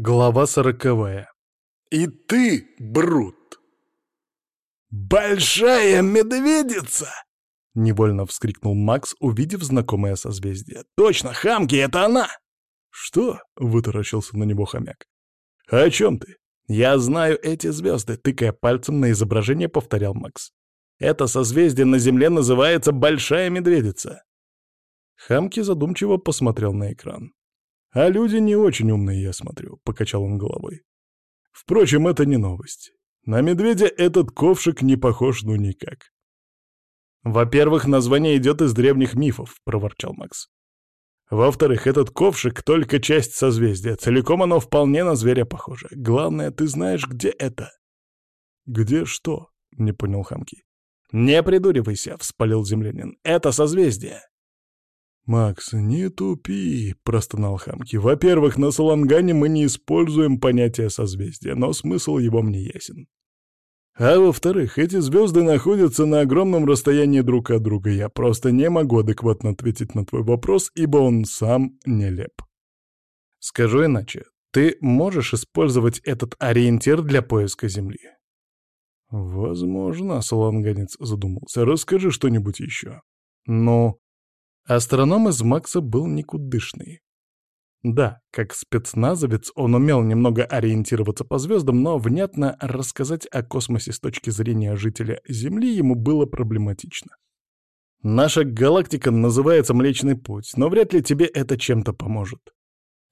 Глава сороковая. «И ты, Брут!» «Большая медведица!» — невольно вскрикнул Макс, увидев знакомое созвездие. «Точно, Хамки, это она!» «Что?» — вытаращился на него хомяк. «О чем ты?» «Я знаю эти звезды», — тыкая пальцем на изображение, повторял Макс. «Это созвездие на Земле называется Большая Медведица». Хамки задумчиво посмотрел на экран. А люди не очень умные, я смотрю, — покачал он головой. Впрочем, это не новость. На медведя этот ковшик не похож ну никак. «Во-первых, название идет из древних мифов», — проворчал Макс. «Во-вторых, этот ковшик — только часть созвездия. Целиком оно вполне на зверя похоже. Главное, ты знаешь, где это». «Где что?» — не понял Хамки. «Не придуривайся», — вспалил землянин. «Это созвездие». «Макс, не тупи», — простонал Хамки. «Во-первых, на Салангане мы не используем понятие созвездия, но смысл его мне ясен. А во-вторых, эти звезды находятся на огромном расстоянии друг от друга. Я просто не могу адекватно ответить на твой вопрос, ибо он сам нелеп. Скажу иначе. Ты можешь использовать этот ориентир для поиска Земли?» «Возможно», — Саланганец задумался. «Расскажи что-нибудь еще». «Ну, Астроном из Макса был никудышный. Да, как спецназовец он умел немного ориентироваться по звездам, но внятно рассказать о космосе с точки зрения жителя Земли ему было проблематично. Наша галактика называется Млечный Путь, но вряд ли тебе это чем-то поможет.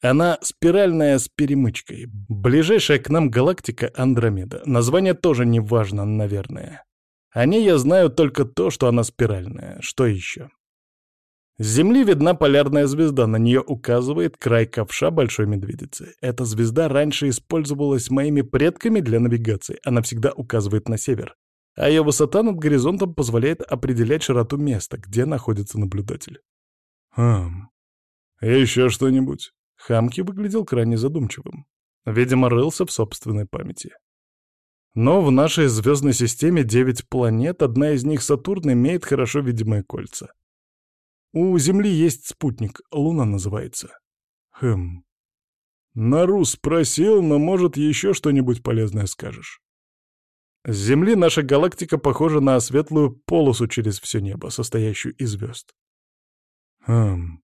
Она спиральная с перемычкой. Ближайшая к нам галактика — Андромеда. Название тоже не важно, наверное. О ней я знаю только то, что она спиральная. Что еще? С Земли видна полярная звезда, на нее указывает край ковша Большой Медведицы. Эта звезда раньше использовалась моими предками для навигации, она всегда указывает на север, а ее высота над горизонтом позволяет определять широту места, где находится наблюдатель. Хм. Еще что-нибудь? Хамки выглядел крайне задумчивым. Видимо, рылся в собственной памяти. Но в нашей звездной системе девять планет, одна из них Сатурн, имеет хорошо видимые кольца. У Земли есть спутник, Луна называется. Хм. Нару спросил, но, может, еще что-нибудь полезное скажешь. С Земли наша галактика похожа на светлую полосу через все небо, состоящую из звезд. Хм.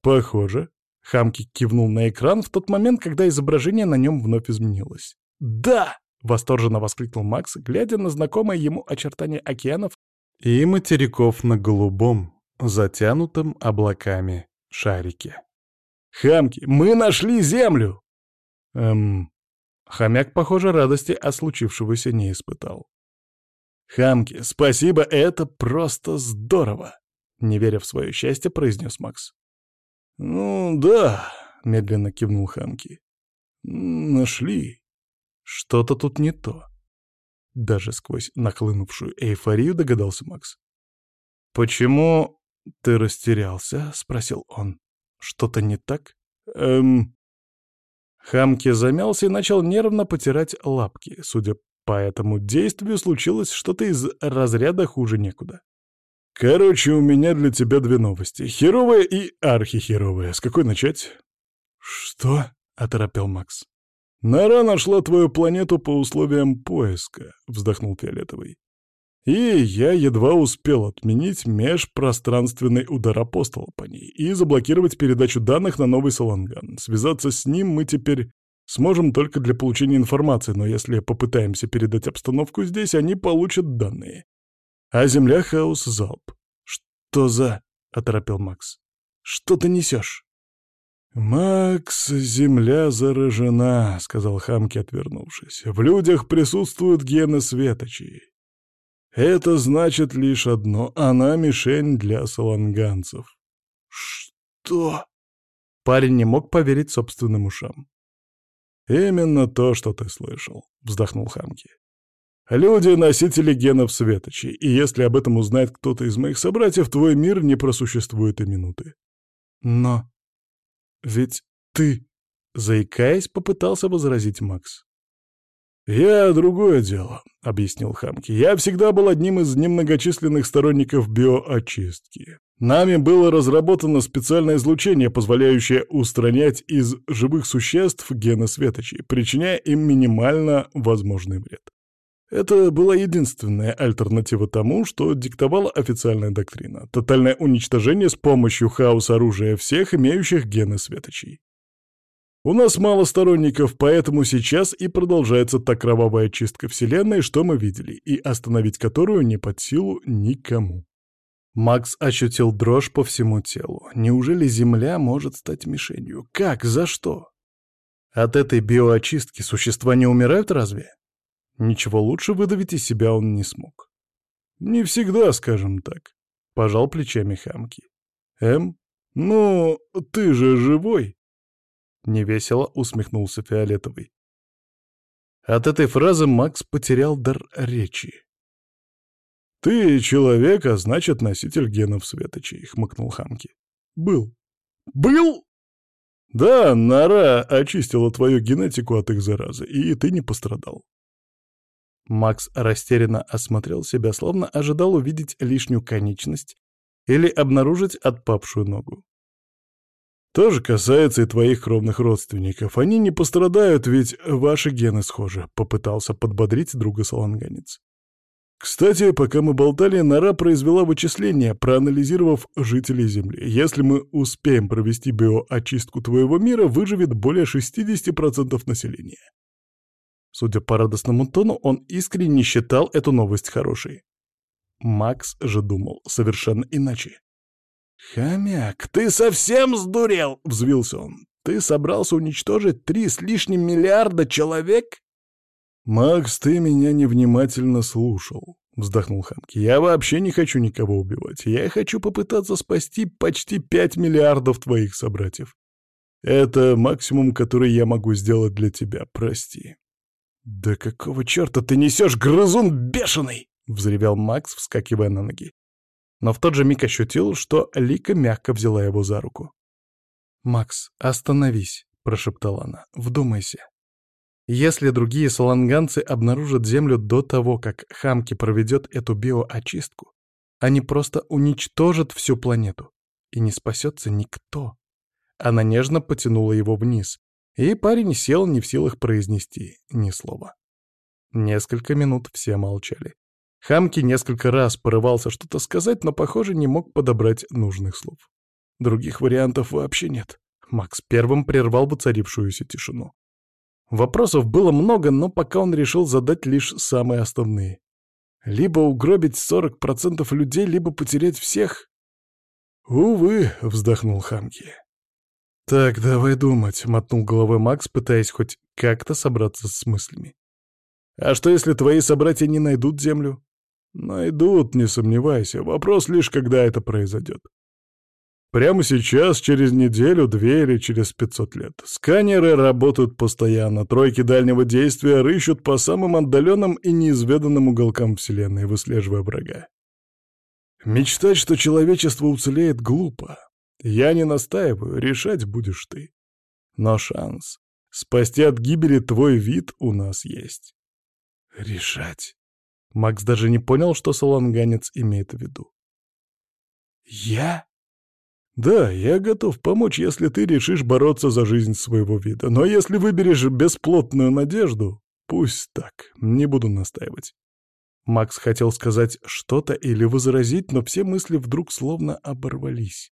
Похоже. Хамки кивнул на экран в тот момент, когда изображение на нем вновь изменилось. «Да!» — восторженно воскликнул Макс, глядя на знакомые ему очертания океанов и материков на голубом, затянутом облаками шарике. «Хамки, мы нашли землю!» Эм... Хомяк, похоже, радости от случившегося не испытал. «Хамки, спасибо, это просто здорово!» Не веря в свое счастье, произнес Макс. «Ну да», — медленно кивнул Хамки. «Нашли. Что-то тут не то». Даже сквозь нахлынувшую эйфорию догадался Макс. «Почему «Ты растерялся?» — спросил он. «Что-то не так?» «Эм...» Хамки замялся и начал нервно потирать лапки. Судя по этому действию, случилось что-то из разряда хуже некуда. «Короче, у меня для тебя две новости. Херовая и архихеровая. С какой начать?» «Что?» — оторопел Макс. «Нора нашла твою планету по условиям поиска», — вздохнул Фиолетовый. И я едва успел отменить межпространственный удар апостола по ней и заблокировать передачу данных на новый Саланган. Связаться с ним мы теперь сможем только для получения информации, но если попытаемся передать обстановку здесь, они получат данные. А Земля — хаос залп. «Что за...» — оторопел Макс. «Что ты несешь?» «Макс, Земля заражена», — сказал Хамки, отвернувшись. «В людях присутствуют гены светочей. Это значит лишь одно — она мишень для саланганцев. Что? Парень не мог поверить собственным ушам. «Именно то, что ты слышал», — вздохнул Хамки. «Люди — носители генов светочей, и если об этом узнает кто-то из моих собратьев, твой мир не просуществует и минуты». «Но ведь ты...» — заикаясь, попытался возразить Макс. «Я другое дело», — объяснил Хамки. «Я всегда был одним из немногочисленных сторонников биоочистки. Нами было разработано специальное излучение, позволяющее устранять из живых существ гены светочей, причиняя им минимально возможный вред. Это была единственная альтернатива тому, что диктовала официальная доктрина — тотальное уничтожение с помощью хаос-оружия всех имеющих гены светочей. У нас мало сторонников, поэтому сейчас и продолжается та кровавая чистка Вселенной, что мы видели, и остановить которую не под силу никому. Макс ощутил дрожь по всему телу. Неужели Земля может стать мишенью? Как? За что? От этой биоочистки существа не умирают разве? Ничего лучше выдавить из себя он не смог. Не всегда, скажем так. Пожал плечами Хамки. Эм, ну, ты же живой. Невесело усмехнулся Фиолетовый. От этой фразы Макс потерял дар речи. «Ты человек, а значит, носитель генов светочей», — хмыкнул Хамки. «Был». «Был?» «Да, нора очистила твою генетику от их заразы, и ты не пострадал». Макс растерянно осмотрел себя, словно ожидал увидеть лишнюю конечность или обнаружить отпавшую ногу. Тоже касается и твоих кровных родственников. Они не пострадают, ведь ваши гены схожи», — попытался подбодрить друга саланганец. Кстати, пока мы болтали, Нора произвела вычисления, проанализировав жителей Земли. Если мы успеем провести биоочистку твоего мира, выживет более 60% населения. Судя по радостному тону, он искренне считал эту новость хорошей. Макс же думал совершенно иначе. «Хомяк, ты совсем сдурел?» — взвился он. «Ты собрался уничтожить три с лишним миллиарда человек?» «Макс, ты меня невнимательно слушал», — вздохнул Ханки. «Я вообще не хочу никого убивать. Я хочу попытаться спасти почти пять миллиардов твоих собратьев. Это максимум, который я могу сделать для тебя, прости». «Да какого черта ты несешь, грызун бешеный?» — взревел Макс, вскакивая на ноги но в тот же миг ощутил, что Лика мягко взяла его за руку. «Макс, остановись», — прошептала она, — «вдумайся. Если другие саланганцы обнаружат Землю до того, как Хамки проведет эту биоочистку, они просто уничтожат всю планету, и не спасется никто». Она нежно потянула его вниз, и парень сел не в силах произнести ни слова. Несколько минут все молчали. Хамки несколько раз порывался что-то сказать, но, похоже, не мог подобрать нужных слов. Других вариантов вообще нет. Макс первым прервал бы царившуюся тишину. Вопросов было много, но пока он решил задать лишь самые основные. Либо угробить 40% людей, либо потерять всех. «Увы», — вздохнул Хамки. «Так, давай думать», — мотнул головой Макс, пытаясь хоть как-то собраться с мыслями. «А что, если твои собратья не найдут Землю? Найдут, не сомневайся. Вопрос лишь, когда это произойдет. Прямо сейчас, через неделю, две или через 500 лет. Сканеры работают постоянно, тройки дальнего действия рыщут по самым отдаленным и неизведанным уголкам Вселенной, выслеживая врага. Мечтать, что человечество уцелеет, глупо. Я не настаиваю, решать будешь ты. Но шанс спасти от гибели твой вид у нас есть. Решать. Макс даже не понял, что саланганец имеет в виду. «Я?» «Да, я готов помочь, если ты решишь бороться за жизнь своего вида. Но если выберешь бесплотную надежду, пусть так, не буду настаивать». Макс хотел сказать что-то или возразить, но все мысли вдруг словно оборвались.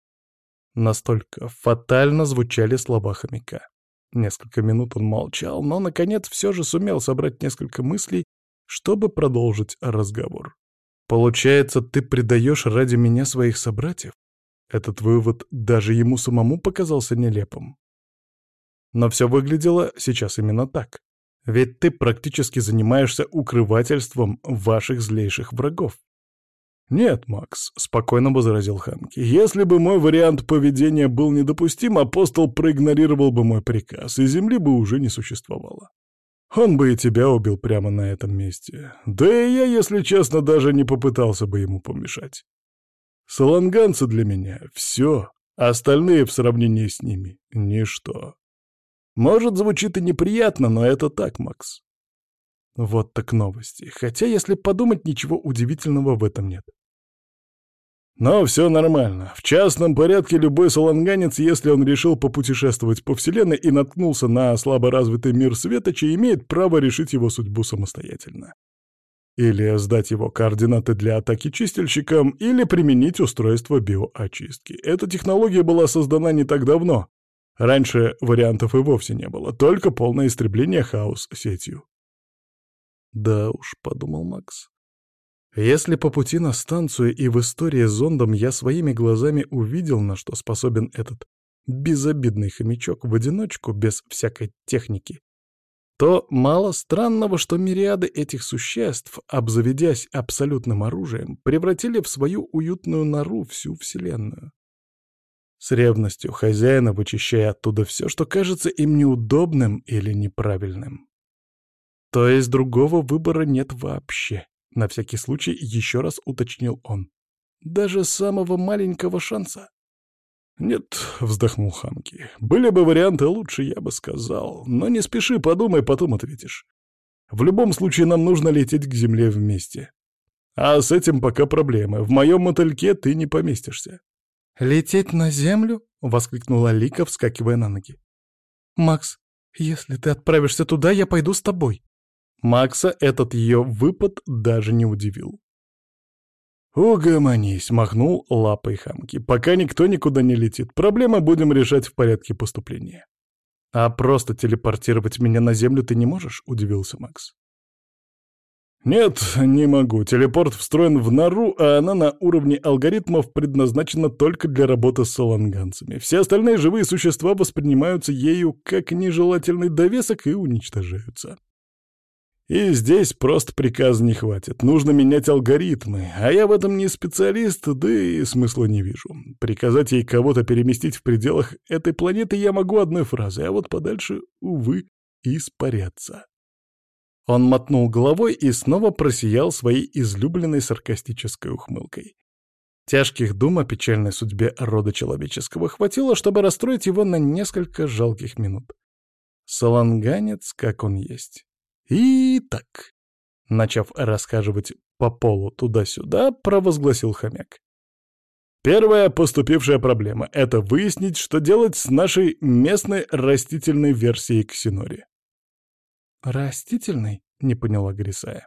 Настолько фатально звучали слова хомяка. Несколько минут он молчал, но, наконец, все же сумел собрать несколько мыслей чтобы продолжить разговор. «Получается, ты предаешь ради меня своих собратьев?» Этот вывод даже ему самому показался нелепым. Но все выглядело сейчас именно так. Ведь ты практически занимаешься укрывательством ваших злейших врагов. «Нет, Макс», — спокойно возразил Ханки, — «если бы мой вариант поведения был недопустим, апостол проигнорировал бы мой приказ, и земли бы уже не существовало. Он бы и тебя убил прямо на этом месте. Да и я, если честно, даже не попытался бы ему помешать. Саланганцы для меня — все, а остальные в сравнении с ними — ничто. Может, звучит и неприятно, но это так, Макс. Вот так новости. Хотя, если подумать, ничего удивительного в этом нет. Но все нормально. В частном порядке любой саланганец, если он решил попутешествовать по Вселенной и наткнулся на слаборазвитый мир Светоча, имеет право решить его судьбу самостоятельно. Или сдать его координаты для атаки чистильщикам, или применить устройство биоочистки. Эта технология была создана не так давно. Раньше вариантов и вовсе не было, только полное истребление хаос сетью. «Да уж», — подумал Макс, если по пути на станцию и в истории с зондом я своими глазами увидел, на что способен этот безобидный хомячок в одиночку, без всякой техники, то мало странного, что мириады этих существ, обзаведясь абсолютным оружием, превратили в свою уютную нору всю Вселенную. С ревностью хозяина вычищая оттуда все, что кажется им неудобным или неправильным. То есть другого выбора нет вообще. На всякий случай еще раз уточнил он. Даже самого маленького шанса. «Нет», — вздохнул Хамки, — «были бы варианты лучше, я бы сказал. Но не спеши, подумай, потом ответишь. В любом случае нам нужно лететь к Земле вместе. А с этим пока проблемы. В моем мотыльке ты не поместишься». «Лететь на Землю?» — воскликнула Лика, вскакивая на ноги. «Макс, если ты отправишься туда, я пойду с тобой». Макса этот ее выпад даже не удивил. «Угомонись», — махнул лапой хамки. «Пока никто никуда не летит. Проблемы будем решать в порядке поступления». «А просто телепортировать меня на Землю ты не можешь?» — удивился Макс. «Нет, не могу. Телепорт встроен в нору, а она на уровне алгоритмов предназначена только для работы с саланганцами. Все остальные живые существа воспринимаются ею как нежелательный довесок и уничтожаются». И здесь просто приказа не хватит. Нужно менять алгоритмы. А я в этом не специалист, да и смысла не вижу. Приказать ей кого-то переместить в пределах этой планеты я могу одной фразой, а вот подальше, увы, испаряться. Он мотнул головой и снова просиял своей излюбленной саркастической ухмылкой. Тяжких дум о печальной судьбе рода человеческого хватило, чтобы расстроить его на несколько жалких минут. Саланганец, как он есть. И так, начав расхаживать по полу туда-сюда, провозгласил хомяк. Первая поступившая проблема — это выяснить, что делать с нашей местной растительной версией ксинори. «Растительной?» — не поняла Грисая.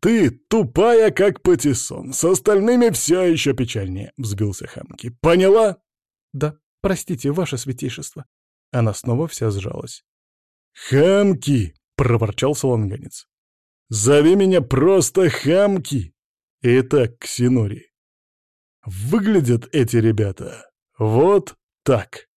«Ты тупая, как патиссон. С остальными все еще печальнее», — взбился Хамки. «Поняла?» «Да, простите, ваше святейшество». Она снова вся сжалась. «Хамки!» — проворчал саланганец. «Зови меня просто Хамки!» Итак, Ксинори. Выглядят эти ребята вот так.